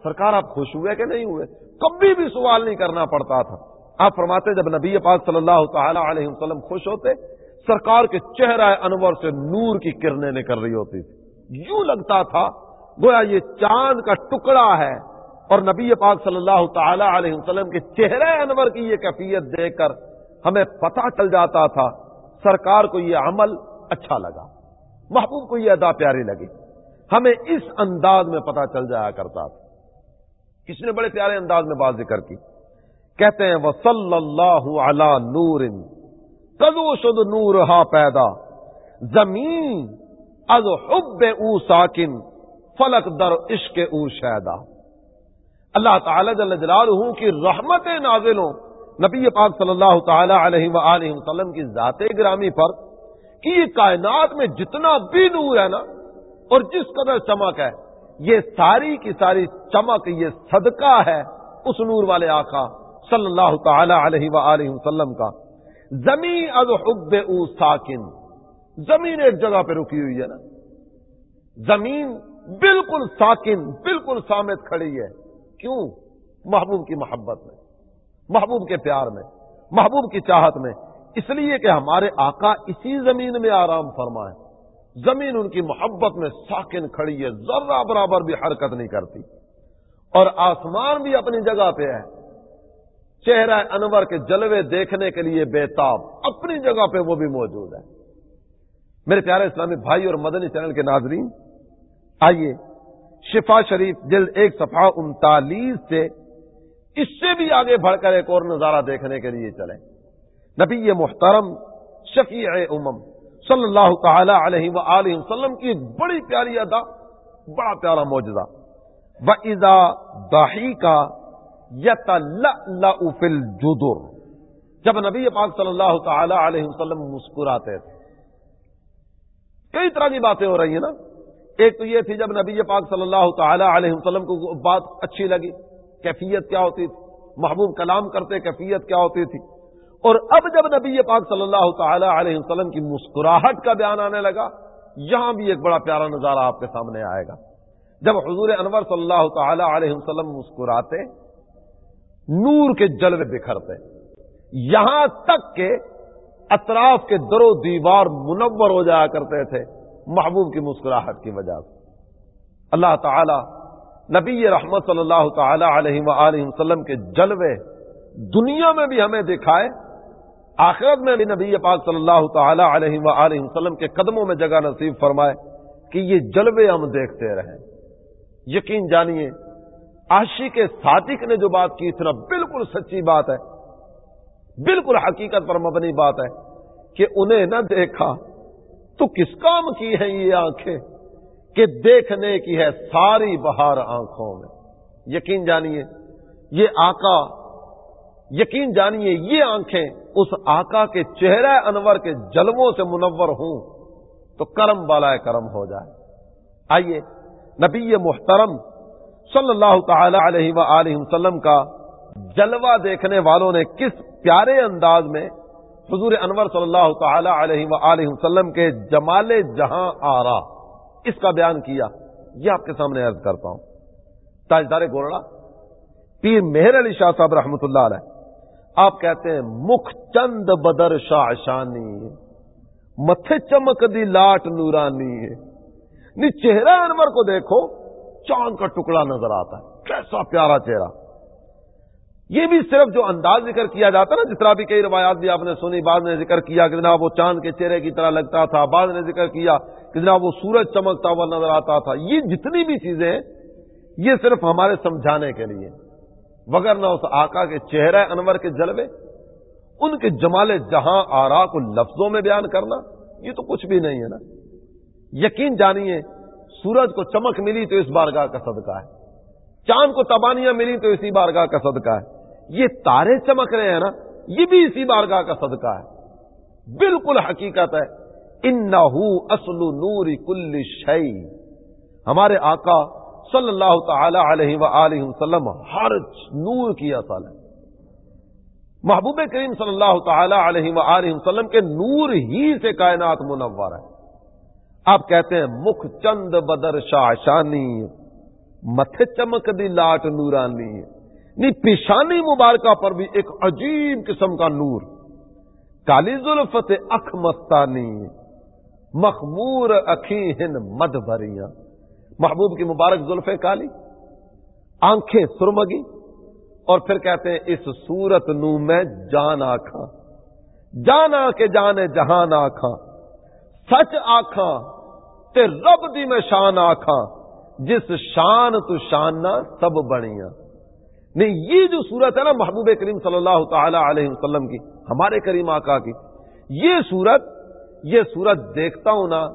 سرکار آپ خوش ہوئے کہ نہیں ہوئے؟ کبھی بھی سوال نہیں کرنا پڑتا تھا۔ آپ فرماتے جب نبی پاک صلی اللہ تعالی علیہ وسلم خوش ہوتے سرکار کے چہرہ انور سے نور کی کرنیں نکل رہی ہوتی تھی۔ یوں لگتا تھا، گویا یہ چاند کا ٹکڑا ہے۔ اور نبی پاک صلی اللہ تعالی علیہ وسلم کے چہرہ انور کی یہ کیفیت دیکھ کر ہمیں پتا چل جاتا تھا، سرکار کو یہ عمل اچھا لگا، محبوب کو یہ ادا پیاری لگی۔ ہمیں اس انداز میں پتا چل جایا کرتا تھا۔ کس نے بڑے پیارے انداز میں بات ذکر کی۔ کہتے ہیں وہ صلی اللہ علی نور کدو شد نور ہا پیدا زمین از حب او ساکن، فلک در عشق او شیدا اللہ تعالی جل جلالہ کی رحمت نازلوں نبی پاک صلی اللہ تعالی علیہ وآلہ وسلم کی ذات گرامی پر کہ یہ کائنات میں جتنا بھی نور ہے نا، اور جس قدر چمک ہے، یہ ساری کی ساری چمک، یہ صدقہ ہے اس نور والے آقا صلی اللہ تعالی علیہ وآلہ وسلم کا۔ زمین از حب او ساکن۔ زمین ایک جگہ پہ رکی ہوئی ہے نا۔ زمین بالکل ساکن، بالکل سامت کھڑی ہے۔ کیوں؟ محبوب کی محبت میں، محبوب کے پیار میں، محبوب کی چاہت میں۔ اس لیے کہ ہمارے آقا اسی زمین میں آرام فرمائے۔ زمین ان کی محبت میں ساکن کھڑی ہے، ذرہ برابر بھی حرکت نہیں کرتی۔ اور آسمان بھی اپنی جگہ پہ ہے۔ چہرہ انور کے جلوے دیکھنے کے لیے بےتاب، اپنی جگہ پہ وہ بھی موجود ہے۔ میرے پیارے اسلامی بھائی اور مدنی چینل کے ناظرین، آئیے شفا شریف جلد ایک صفحہ انتالیس سے اس سے بھی آگے بڑھ کر ایک اور نظارہ دیکھنے کے لیے چلے نبی محترم شفیع امم صلی اللہ تعالی علیہ وآلہ وسلم کی ایک بڑی پیاری ادا، بڑا پیارا موجودہ و ادا داہی کا یت افل جدر جب نبی پاک صلی اللہ تعالی علیہ وسلم مسکراتے تھے۔ کئی طرح کی باتیں ہو رہی ہیں نا۔ ایک تو یہ تھی جب نبی پاک صلی اللہ تعالی علیہ وسلم کو بات اچھی لگی، کیفیت کیا ہوتی تھی؟ محبوب کلام کرتے، کیفیت کیا ہوتی تھی؟ اور اب جب نبی پاک صلی اللہ تعالی علیہ وسلم کی مسکراہٹ کا بیان آنے لگا، یہاں بھی ایک بڑا پیارا نظارہ آپ کے سامنے آئے گا۔ جب حضور انور صلی اللہ تعالی علیہ وسلم مسکراتے نور کے جلوے بکھرتے یہاں تک کہ اطراف کے در و دیوار منور ہو جایا کرتے تھے محبوب کی مسکراہٹ کی وجہ سے۔ اللہ تعالی نبی رحمت صلی اللہ تعالی علیہ وسلم کے جلوے دنیا میں بھی ہمیں دکھائے، آخرت میں بھی نبی پاک صلی اللہ تعالی علیہ وسلم کے قدموں میں جگہ نصیب فرمائے کہ یہ جلوے ہم دیکھتے رہیں۔ یقین جانیے آشی کے صادق نے جو بات کی، اتنا بالکل سچی بات ہے۔ بالکل حقیقت پر مبنی بات ہے کہ انہیں نہ دیکھا۔ تو کس کام کی ہے یہ آنکھیں؟ کہ دیکھنے کی ہے ساری بہار آنکھوں میں۔ یقین جانیے، یہ آقا، یقین جانیے، یہ آنکھیں اس آقا کے چہرہ انور کے جلووں سے منور ہوں تو کرم بالا کرم ہو جائے۔ آئیے، نبی محترم صلی اللہ تعالی علیہ وآلہ وسلم کا جلوہ دیکھنے والوں نے کس پیارے انداز میں حضور انور صلی اللہ تعالی علیہ وآلہ وسلم کے جمال جہاں آرا اس کا بیان کیا، یہ آپ کے سامنے عرض کرتا ہوں۔ تاجدار گورڑا پیر مہر علی شاہ صاحب رحمۃ اللہ علیہ، آپ کہتے ہیں مکھ چند بدر شاہ شانی متھے چمک دی لاٹ نورانی ہے۔ چہرہ انور کو دیکھو چاند کا ٹکڑا نظر آتا ہے۔ کیسا پیارا چہرہ۔ یہ بھی صرف جو انداز ذکر کیا جاتا نا، جس طرح بھی کئی روایات بھی آپ نے سنی، بعد نے ذکر کیا کہ جناب وہ چاند کے چہرے کی طرح لگتا تھا، بعد نے ذکر کیا کہ جناب وہ سورج چمکتا ہوا نظر آتا تھا۔ یہ جتنی بھی چیزیں یہ صرف ہمارے سمجھانے کے لیے۔ وگر نہ اس آقا کے چہرے انور کے جلوے، ان کے جمال جہاں آرا کو لفظوں میں بیان کرنا، یہ تو کچھ بھی نہیں ہے نا۔ یقین جانیے سورج کو چمک ملی تو اس بارگاہ کا صدقہ ہے۔ چاند کو تبانیاں ملی تو اسی بارگاہ کا صدقہ ہے۔ یہ تارے چمک رہے ہیں نا، یہ بھی اسی بارگاہ کا صدقہ ہے۔ بالکل حقیقت ہے۔ ان اصل نور کل شعی ہمارے آقا صلی اللہ تعالی علیہ و وسلم ہر نور کی اصل ہے۔ محبوب کریم صلی اللہ تعالی علیہ و وسلم کے نور ہی سے کائنات منور ہے۔ آپ کہتے ہیں، مکھ چند بدر شاشانی متھے چمک دی لاٹ نورانی۔ نہیں پیشانی مبارکہ پر بھی ایک عجیب قسم کا نور۔ کالی ظلفت اخ مستانی مخمور اخی ہن مد بھریاں محبوب کی مبارک زلف کالی، آنکھیں سرمگی۔ اور پھر کہتے ہیں، اس سورت نو میں جان آخا جانا کے جانے جہان آخا سچ آخا تے رب دی میں شان آخا جس شان تو شاننا سب بڑیاں نہیں، یہ جو صورت ہے نا محبوب کریم صلی اللہ تعالی علیہ وسلم کی، ہمارے کریم آقا کی، یہ صورت یہ صورت دیکھتا ہوں نا،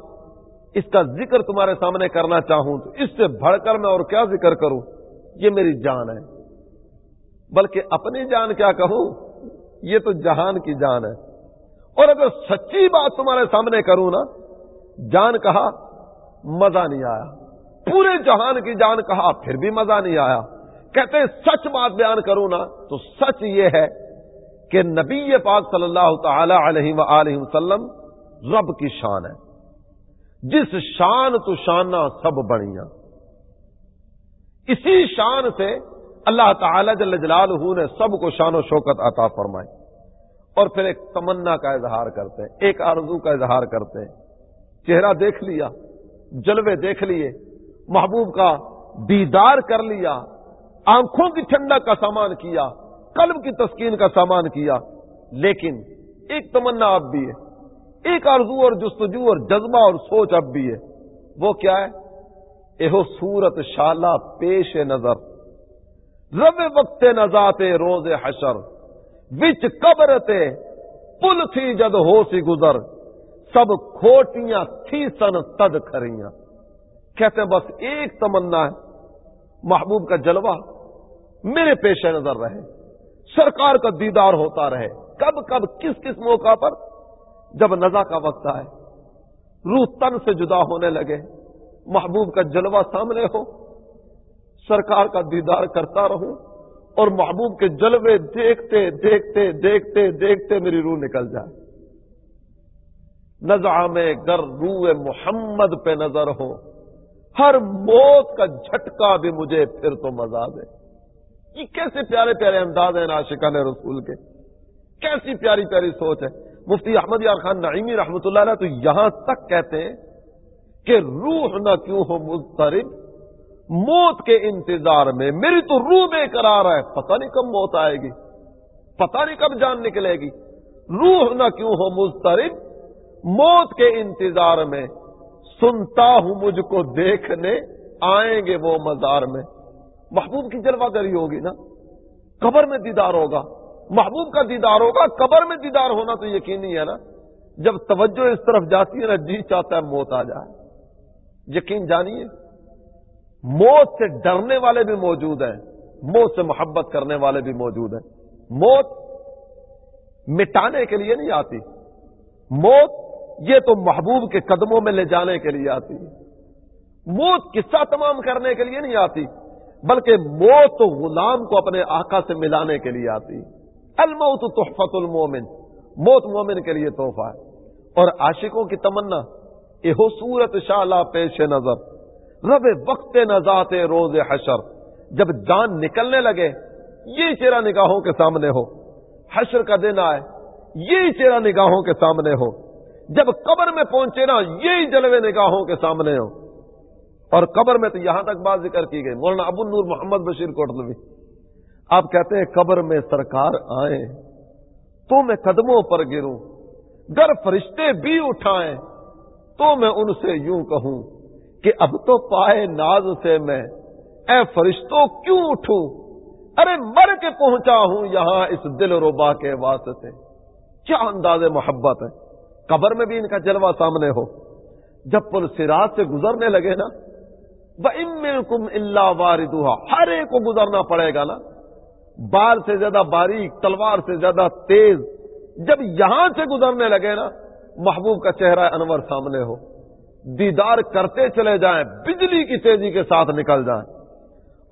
اس کا ذکر تمہارے سامنے کرنا چاہوں تو اس سے بڑھ کر میں اور کیا ذکر کروں؟ یہ میری جان ہے۔ بلکہ اپنی جان کیا کہوں؟ یہ تو جہان کی جان ہے۔ اور اگر سچی بات تمہارے سامنے کروں نا، جان کہا مزہ نہیں آیا۔ پورے جہان کی جان کہا، پھر بھی مزہ نہیں آیا۔ کہتے ہیں، سچ بات بیان کروں نا، تو سچ یہ ہے کہ نبی پاک صلی اللہ تعالی علیہ و وسلم رب کی شان ہے۔ جس شان تو شانہ سب بڑیاں۔ اسی شان سے اللہ تعالی جل جلال نے سب کو شان و شوکت عطا فرمائی۔ اور پھر ایک تمنا کا اظہار کرتے ہیں، ایک آرزو کا اظہار کرتے ہیں۔ چہرہ دیکھ لیا۔ جلوے دیکھ لیے، محبوب کا دیدار کر لیا، آنکھوں کی ٹھنڈک کا سامان کیا، قلب کی تسکین کا سامان کیا۔ لیکن ایک تمنا اب بھی ہے، ایک آرزو اور جستجو اور جذبہ اور سوچ اب بھی ہے۔ وہ کیا ہے؟ یہ سورت شالا پیش نظر، رب وقت نظات روز حشر، وچ قبر تے پل تھی جد ہو سی گزر۔ سب کھوٹیاں تھی سن، تد کھریاں۔ کہتے ہیں بس ایک تمنا ہے، محبوب کا جلوہ میرے پیش نظر رہے۔ سرکار کا دیدار ہوتا رہے۔ کب کب، کس کس موقع پر؟ جب نزا کا وقت آئے، روح تن سے جدا ہونے لگے۔ محبوب کا جلوہ سامنے ہو۔ سرکار کا دیدار کرتا رہوں اور محبوب کے جلوے دیکھتے دیکھتے دیکھتے دیکھتے میری روح نکل جائے۔ نزا میں گر روح محمد پہ نظر ہو۔ ہر موت کا جھٹکا بھی مجھے پھر تو مزہ دے۔ یہ کیسے پیارے پیارے انداز ہیں ناشکان رسول کے۔ کیسی پیاری پیاری سوچ ہے۔ مفتی احمد یار خان نعیمی رحمۃ اللہ علیہ تو یہاں تک کہتے ہیں کہ روح نہ کیوں ہو مضطرب؟ موت کے انتظار میں، میری تو روح بے قرار ہے، پتہ نہیں کب موت آئے گی۔ پتہ نہیں کب جان نکلے گی۔ روح نہ کیوں ہو مسترب موت کے انتظار میں سنتا ہوں مجھ کو دیکھنے، آئیں گے وہ مزار میں۔ محبوب کی جلوہ گری ہوگی نا؟ قبر میں دیدار ہوگا۔ محبوب کا دیدار ہوگا، قبر میں دیدار ہونا تو یقینی ہے نا؟ جب توجہ اس طرف جاتی ہے نا جی چاہتا ہے موت آ جائے۔ یقین جانیے، موت سے ڈرنے والے بھی موجود ہیں۔ موت سے محبت کرنے والے بھی موجود ہیں۔ موت مٹانے کے لیے نہیں آتی۔ موت یہ تو محبوب کے قدموں میں لے جانے کے لیے آتی موت قصہ تمام کرنے کے لیے نہیں آتی، بلکہ موت تو غلام کو اپنے آقا سے ملانے کے لیے آتی۔ الموت تحفت المومن موت مومن کے لیے تحفہ ہے۔ اور عاشقوں کی تمنا یہ صورت شالا پیش نظر۔ رب وقت نذات روز حشر۔ جب جان نکلنے لگے یہ چہرہ نگاہوں کے سامنے ہو۔ حشر کا دن آئے یہ چہرہ نگاہوں کے سامنے ہو۔ جب قبر میں پہنچے نا، یہی جلوے نگاہوں کے سامنے ہو اور قبر میں تو یہاں تک بات ذکر کی گئی۔ مولانا ابو نور محمد بشیر کوٹلوی۔ آپ کہتے ہیں قبر میں سرکار آئے، تو میں قدموں پر گروں، گر فرشتے بھی اٹھائیں، تو میں ان سے یوں کہوں کہ اب تو پائے ناز سے میں۔ اے فرشتوں، کیوں اٹھوں؟ ارے مر کے پہنچا ہوں یہاں اس دل ربا کے واسطے۔ کیا انداز محبت ہے۔ قبر میں بھی ان کا جلوہ سامنے ہو۔ جب پل سراج سے گزرنے لگے نا وہ ام کم اللہ واردہ ہر ایک کو گزرنا پڑے گا نا۔ بال سے زیادہ باریک، تلوار سے زیادہ تیز۔ جب یہاں سے گزرنے لگے نا، محبوب کا چہرہ انور سامنے ہو۔ دیدار کرتے چلے جائیں، بجلی کی تیزی کے ساتھ نکل جائیں۔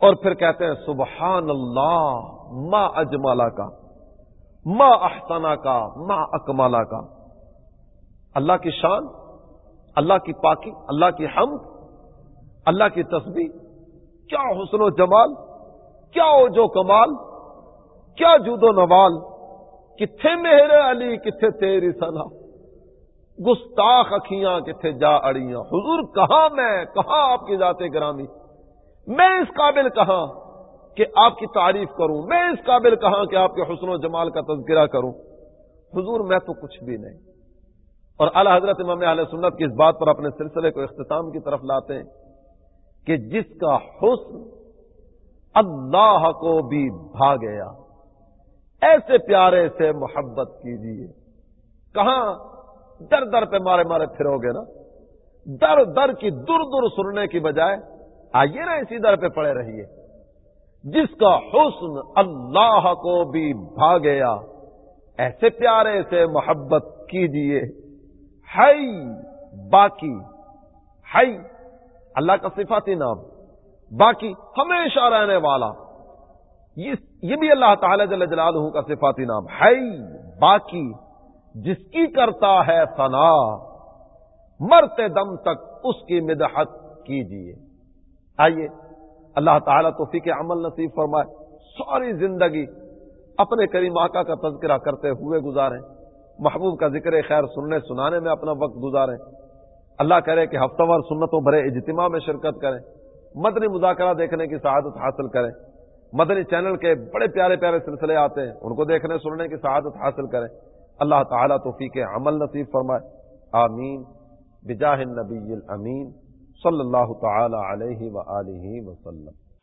اور پھر کہتے ہیں، سبحان اللہ، ما اجمالا کا ما احسانہ کا ما اکمالا کا اللہ کی شان، اللہ کی پاکی، اللہ کی حمد، اللہ کی تسبیح، کیا حسن و جمال، کیا ہو جو کمال، کیا جود و نوال، کتھے مہر علی، کتھے تیری سنا گستاخ اکھیاں، کتھے جا اڑیاں، حضور کہاں میں، کہاں آپ کی ذات گرامی؟ میں اس قابل کہاں کہ آپ کی تعریف کروں؟ میں اس قابل کہاں کہ آپ کے حسن و جمال کا تذکرہ کروں؟ حضور، میں تو کچھ بھی نہیں۔ اور اللہ حضرت امام علیہ سنت کی اس بات پر اپنے سلسلے کو اختتام کی طرف لاتے ہیں کہ جس کا حسن اللہ کو بھی بھا گیا۔ ایسے پیارے سے محبت کیجیے کہاں در در پہ مارے مارے پھرو گے نا؟ در در کی دور دور سننے کی بجائے آئیے نا اسی در پہ پڑے رہیے۔ جس کا حسن اللہ کو بھی بھا گیا، ایسے پیارے سے محبت کیجیے ہائی باقی ہائی اللہ کا صفاتی نام، باقی، ہمیشہ رہنے والا۔ یہ بھی اللہ تعالی جل جلالہ کا صفاتی نام۔ ہے باقی، جس کی کرتا ہے ثنا۔ مرتے دم تک اس کی مدحت کیجیے۔ آئیے، اللہ تعالیٰ توفیق عمل نصیب فرمائے۔ ساری زندگی اپنے کریم آقا کا تذکرہ کرتے ہوئے گزارے محبوب کا ذکر خیر سننے سنانے میں اپنا وقت گزارے اللہ کرے کہ ہفتہ وار سنتوں بھرے اجتماع میں شرکت کریں، مدنی مذاکرہ دیکھنے کی سعادت حاصل کریں۔ مدنی چینل کے بڑے پیارے پیارے سلسلے آتے ہیں، ان کو دیکھنے سننے کی سعادت حاصل کریں۔ اللہ تعالیٰ توفیق عمل نصیب فرمائے۔ آمین۔ بجاہ النبی الامین، صلی اللہ تعالی علیہ وآلہ وسلم۔